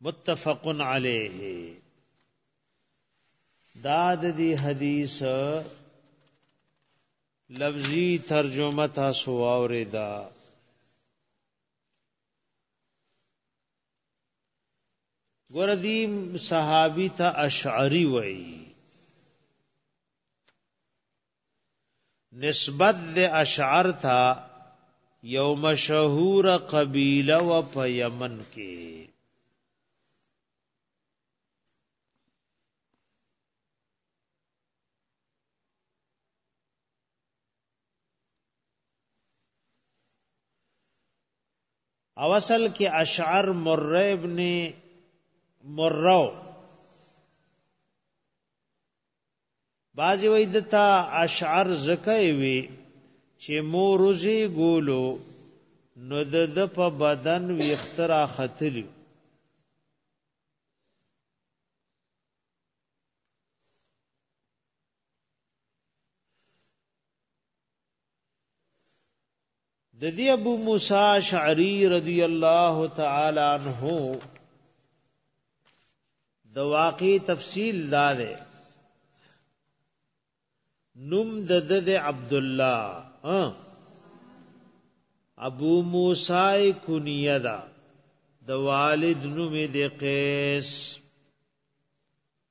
متفق علیه دا د دې حدیث لفظي ترجمه تاسو واوریدا ګوردی صحابي ته اشعری وای نسبت د اشعر تا یو مشهور قبیله و په یمن کې او اصل کې اشعر مره ابن مرو بازی وای دتا اشعار زکای وی چې موروزی ګولو نو د د په بدن ویخترا ختلی د دې ابو موسی شعری رضی الله تعالی عنہ د واقعي تفصیل دا ده نوم د د عبد الله ابو موسی کنیه دا د والد نوم د قیس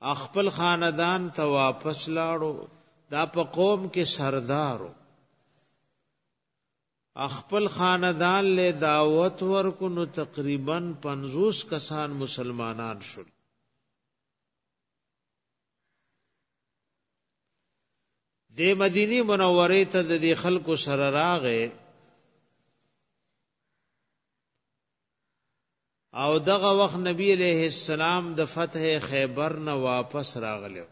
خپل خاندان ته واپس لاړو دا په قوم کې سردارو خپل خاندان له دعوت ورکو نو تقریبا 50 کسان مسلمانان شول د مدینه منوره ته د خلکو سره راغې او دغه وخت نبی علیہ السلام د فتح خیبر نه واپس راغلو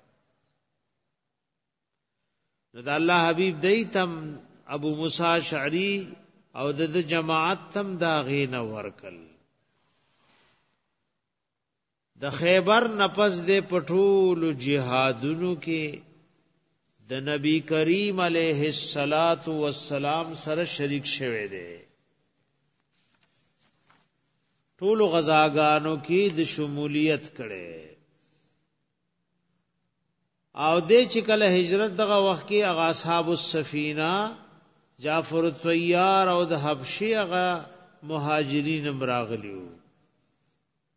نو د الله حبیب دی تم ابو موسی شعری او د جماعت تم دا غین ورکل د خیبر نفس د پټول جهادونو کې د نبی کریم علیه الصلاۃ والسلام سره شریک شوه دی ټول غزاګانو کې د شمولیت کړي او د چې کله هجرت دغه وخت کې اغا اصحاب السفینه جعفر الطیار او د حبشي هغه مهاجرین راغلیو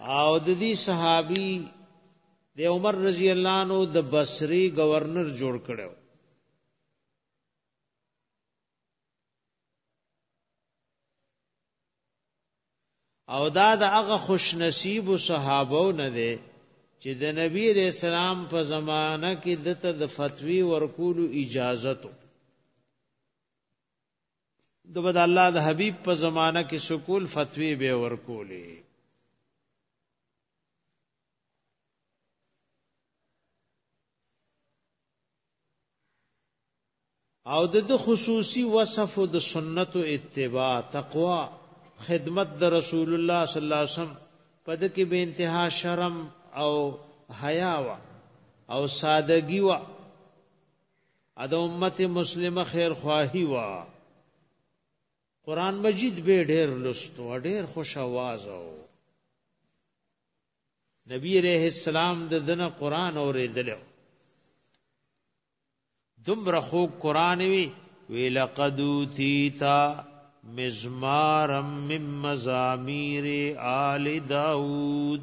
او د دې صحابي د عمر رضی الله عنه د بصری گورنر جوړ کړو او دا د هغه خوش نصیب صحابه نه دی چې د نبی علیہ السلام په زمانہ کې دته د فتوی ورکولو اجازه تو د بد الله د حبیب په زمانہ کې سکول فتوی به ورکولې او د خصوصي وصف د سنت او اتباع تقوا خدمت د رسول الله صلی الله علیه وسلم په د کې به انتها شرم او حیا وا او سادگی وا ا د امت مسلمه خیر خواهی وا قران مجید به ډیر لستو ډیر خوش आवाज او نبی علیہ السلام د دنه قران اوریدل دمر خو قران وی وی لقد تیتا مزمارم من مزامیر آل داود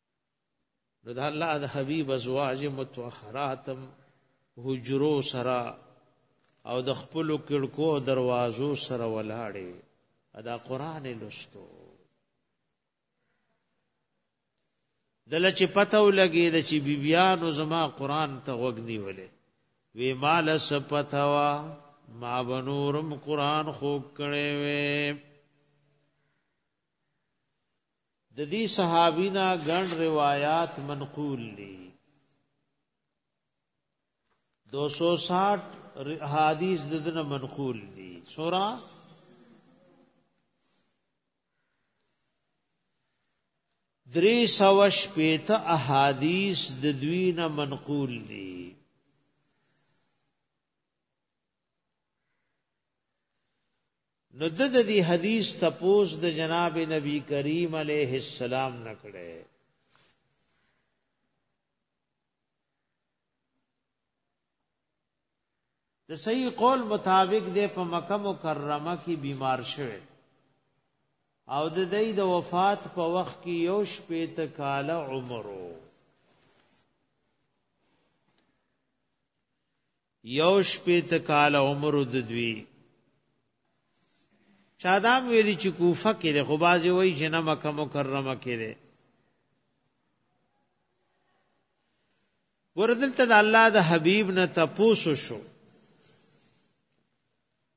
نو دا الله د حبیب ازواج متطهراتم حجرو سرا او د خپل کړکو دروازو سره ولاړې ادا قران لستو دل چې پته ولګي د چې بیبيانو زما قران ته وګنی ولې وی مال سپتوا ما بنورم قران خو کړي وې د دې صحابي نه ګڼ روایات منقول دي 260 حدیث د دنه منقول دي سورا درې سو شپېت احادیث د دوی نه منقول دي نو د دې حدیث تپوس د جناب نبی کریم علیه السلام نکړه د صحیح قول مطابق د په مکه مکرمه کې بیمار شوه او د دې د وفات په وخت کې یو شپې ته کال عمرو یو شپیت کال عمر ددوی چادام ویلی چې کوفه کې ده خو بازی وای چې نه مکه مکرمه کې ده وردلته د الله د حبیب نه تپوسو شو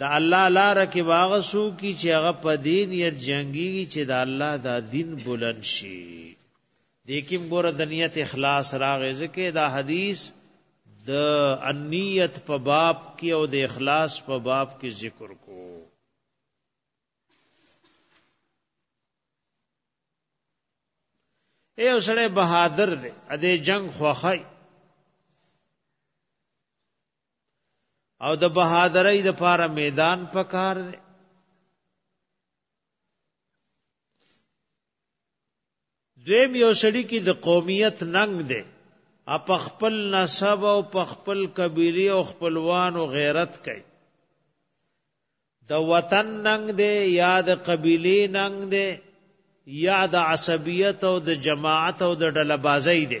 د الله لاره کې به هغه څوک وي چې هغه په دې نیت جنګېږي چې د الله دا دین بلند شي دې کې هم ګوره د نیت اخلاص راغی ځکه دا حدیث د انیت په باب کې او د اخلاص په باب کې ذکر کو اے اوسړه بہادر دے ا دې جنگ خوخای او د بهادرۍ د پاره میدان پکار دی دویم یو سړی کې د قومیت ننګ دی اپ خپل نسب او خپل قبیله او خپلوان او غیرت کوي د وطن ننګ دی یا د قبیله ننګ دی یا د عصبیت او د جماعت او د ډلبازۍ دی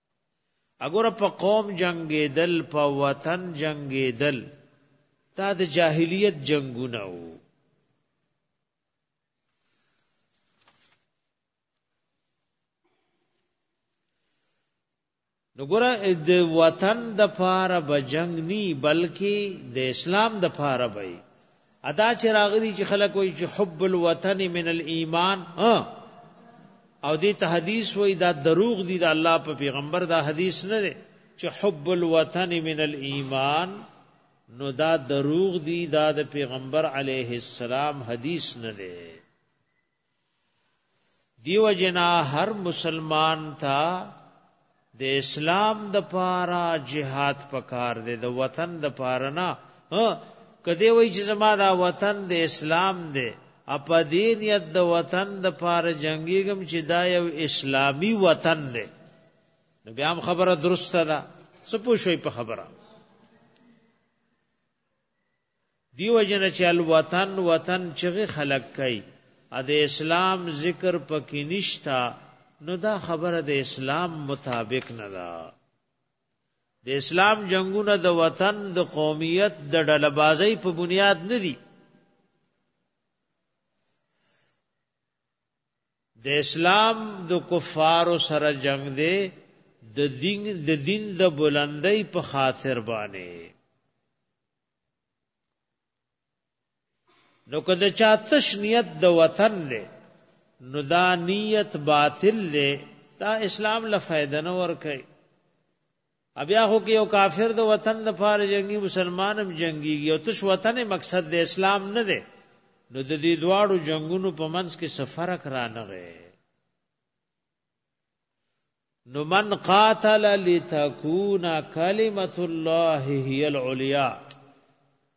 اګوره په قوم جنگیدل په وطن جنگیدل دا د جاهلیت جنگونه وو نګوره د وطن د پاره بجنګ نی بلکې د اسلام د پاره بې ادا چې راغلي چې خلک وایي چې حب الوطن من الايمان او دې ته حدیث وایي دا دروغ دي د الله په پیغمبر دا حدیث نه دی چې حب الوطن من الايمان نو دا دروغ دی دا د پیغمبر علیه السلام حدیث نه دی دیو جنا هر مسلمان تا د اسلام د پاره جهاد پکار دی د وطن د پاره نه کدی وای چې زما دا وطن د اسلام دی اپا دینیت د وطن د پاره جنگیګم چې دا یو اسلامی وطن دی نو بیا هم خبره درسته ده سپو شوي په خبره دیو جن چې الوطن وطن چغې خلق کوي ا د اسلام ذکر پکې نشتا نو دا خبره د اسلام مطابق نه ده د اسلام جنگونه د وطن د قومیت د ډلبازۍ په بنیاد نه دي د اسلام د کفارو سره جنگ دی د دین د دین د بلندۍ په خاطر باندې نو که د چا تش نیت د وطن دی نو دا نیت باطل دی دا اسلام له فائدہ نه ور کوي ابیا خو کې یو کافر د وطن د پاره جنگي مسلمانم جنگيږي او تش وطن مقصد د اسلام نه دی نو د دې دواړو جنگونو په منځ کې سفرک را نغې نو من قاتل لتكون كلمه الله هي العليا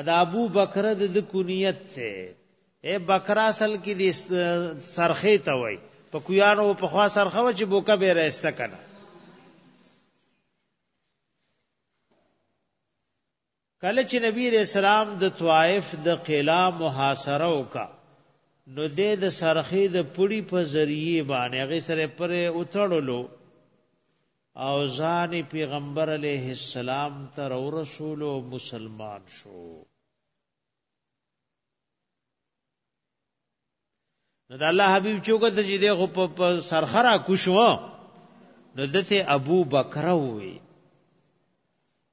ادا ابو بکر د د کنیت ته اے بکر اصل کې د سرخه ته وای په کویانو په خوا سرخه و چې بوکا به راست کنه کله چې نبی رسول الله د طائف د قلا محاصره وکا نو د د سرخې د پړی په ذریعه باندې هغه سره پر اوتړلو او ځان پیغمبر علیه السلام ته رسول او مسلمان شو نو د الله حبیب چوکه ته چې دغه په سرخره کوشو نو دته ابو بکر وی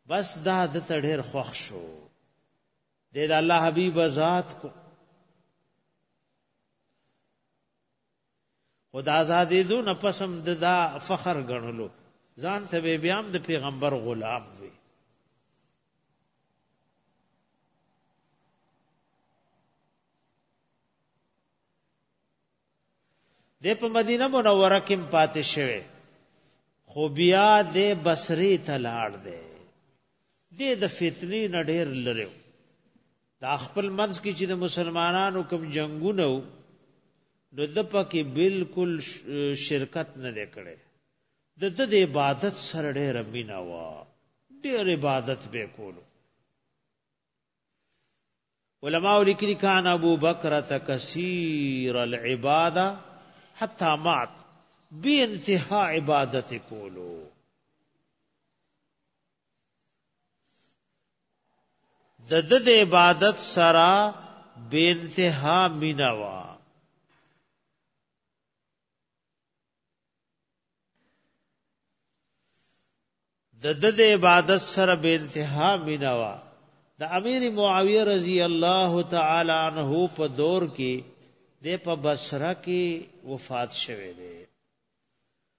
بس دا د تړیر خوښ شو د الله حبیب ذات کو خو د آزادېدو نه پس هم د دا فخر ګڼلو ځان ته به بیا هم د پیغمبر غلام وي د په مدینه منوره کې پاتې شوی خو بیا د بصری ته لاړ دی د د فتنې نډیر لري دا خپل منځ کې چې د مسلمانانو کوم جنگونه وو نو د پکې بالکل شرکت نه کړي د د عبادت سره ډېر مینا وا ډېر عبادت به کولو علماء لیکلي کان ابو بکر تکثیر العباده حتا مات بی انتها عبادت کولو د د د عبادت سره بے انتها مینا وا د د د عبادت سره بے انتها مینا وا د امیر معاویه رضی الله تعالی عنہ په دور کې د په بصره کې وفات شوه دی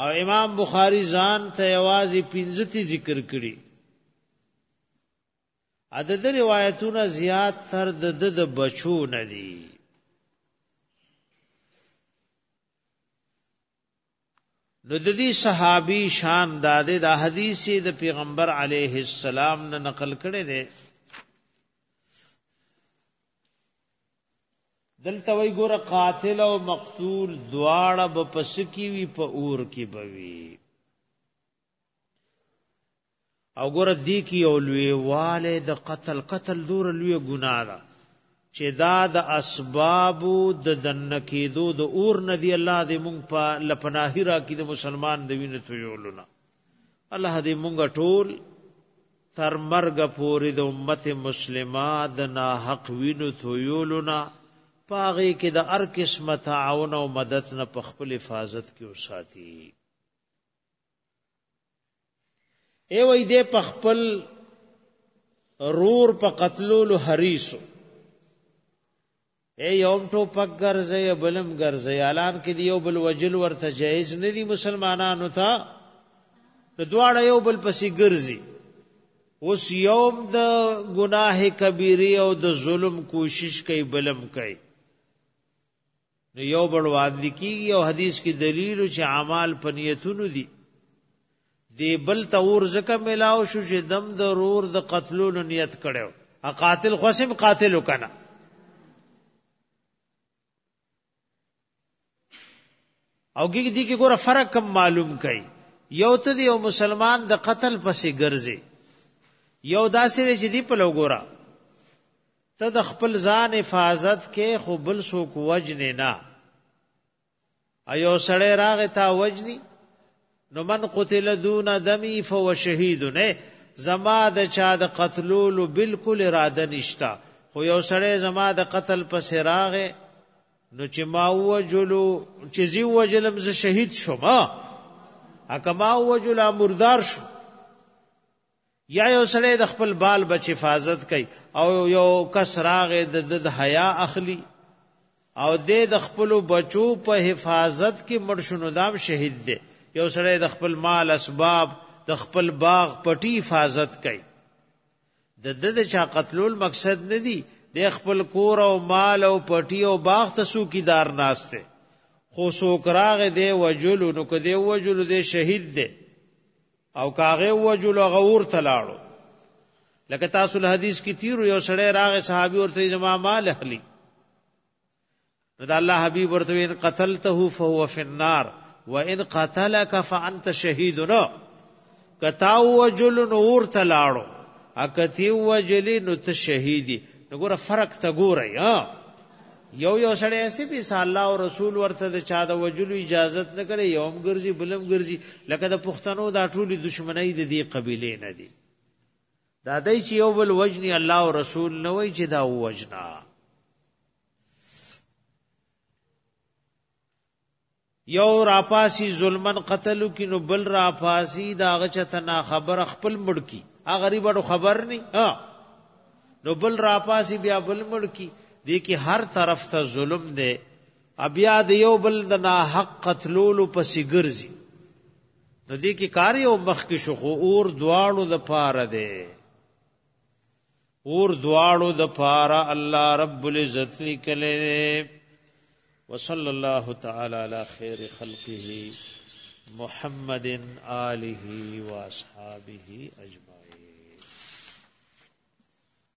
او امام بخاری ځان ته یوازې پنځه تی ذکر کړي عدد روایتونه زیات تر د د بچو نه دي نو د دې صحابي شان د د حدیث د پیغمبر علیه السلام نه نقل کړي دي دلته وی ګور قاتل او مقتول دواړه به پس کی وی په اور کی بوي او ګور دی کی او لوی والے د قتل قتل دور لوی ګنا ده چې دا د اسباب د دن کېدو د اور ندی الله دې مونږ په لپناهی را کې د مسلمان د وینې تو یولونه الله دې مونږ ټول تر مرګ پورې د امت مسلمه د ناحق وینو تویولو نه په هغې کې د هر قسمه تعاون او مدد نه په خپل حفاظت کې وساتي ای وای دې په خپل رور په قتلولو حریصو ای یوم ټوپک ګرځي بلم ګرځي اعلان کې دی یو بل وجل ورته جایز نه دی مسلمانانو ته نو دواړه یو بل پسې ګرځي اوس یوم د گناه کبیره او د ظلم کوشش کوي بلم کوي نو یو بل وړاندې کیږي او حدیث کې دلیل چې اعمال په نیتونو دي دی بل ته اور ځکه ملاو شو چې دم د رور د قتلولو نیت کړو ا قاتل خوسم قاتل وکنه او ګګ دي کې ګوره فرق کم معلوم کړي یو ته دی او مسلمان د قتل پسې ګرځي یو داسې چې دی په لوګورا ته د خپل ځان حفاظت کې خو بل څوک وجنه نه ایو سړی راغ تا وجنی نو من قتل دون دمی فو شهید نه زما د چا د قتلولو بالکل اراده نشتا خو یو سړی زما د قتل په سراغ نو چې ما وجلو چې زی وجلم ز شهید شوم اکه ما وجلا مردار شو یا یو سړی د خپل بال بچ حفاظت کوي او یو کس راغې د د حیا اخلي او د د خپل بچو په حفاظت کې مړ شنو دام شهید دی یو سړی د خپل مال اسباب د خپل باغ پټي حفاظت کوي د د د چا قتلول مقصد نه دی د خپل کور او مال او پټي او باغ ته سوکیدار ناشته خو سوکراغ دی وجلو نو کدی وجلو دی شهید دی او کاغه وجل غور تلاړو لکه تاسو له حدیث کې تیر یو سړی راغی صحابي ورته زما مال اخلي نو دا الله حبیب ورته ان قتلته فهو فی النار وان قتلک فانت شهید نو کتا وجل نور تلاړو اکتی وجلی نو ته شهیدی نو ګوره فرق ته ګوره یا یو یو سړی اسی په صلی الله او رسول ورته د چا د وجلو اجازه نه کړي یوم ګرځي بلم ګرځي لکه د پښتنو دا ټولي دشمنی د دې قبيله نه دي دا دای چې یو بل وجني الله او رسول نه وای چې دا وجنا یو راپاسی ظلمن قتل کی نو بل راپاسی دا غچته نا خبر خپل مړ کی ا غریب اډو خبر نی ها نو بل راپاسی بیا بل مړ کی دی کی هر طرف ته ظلم دی بیا د یو بل د نا حق قتلولو پسې ګرځي نو دی کی کار یو مخ کی شو خو اور دواړو د پاره دی اور دواړو د پاره الله رب العزت لیکلی دی وصلی الله تعالی علی خیر خلقه محمد آله و اصحابه اجمعین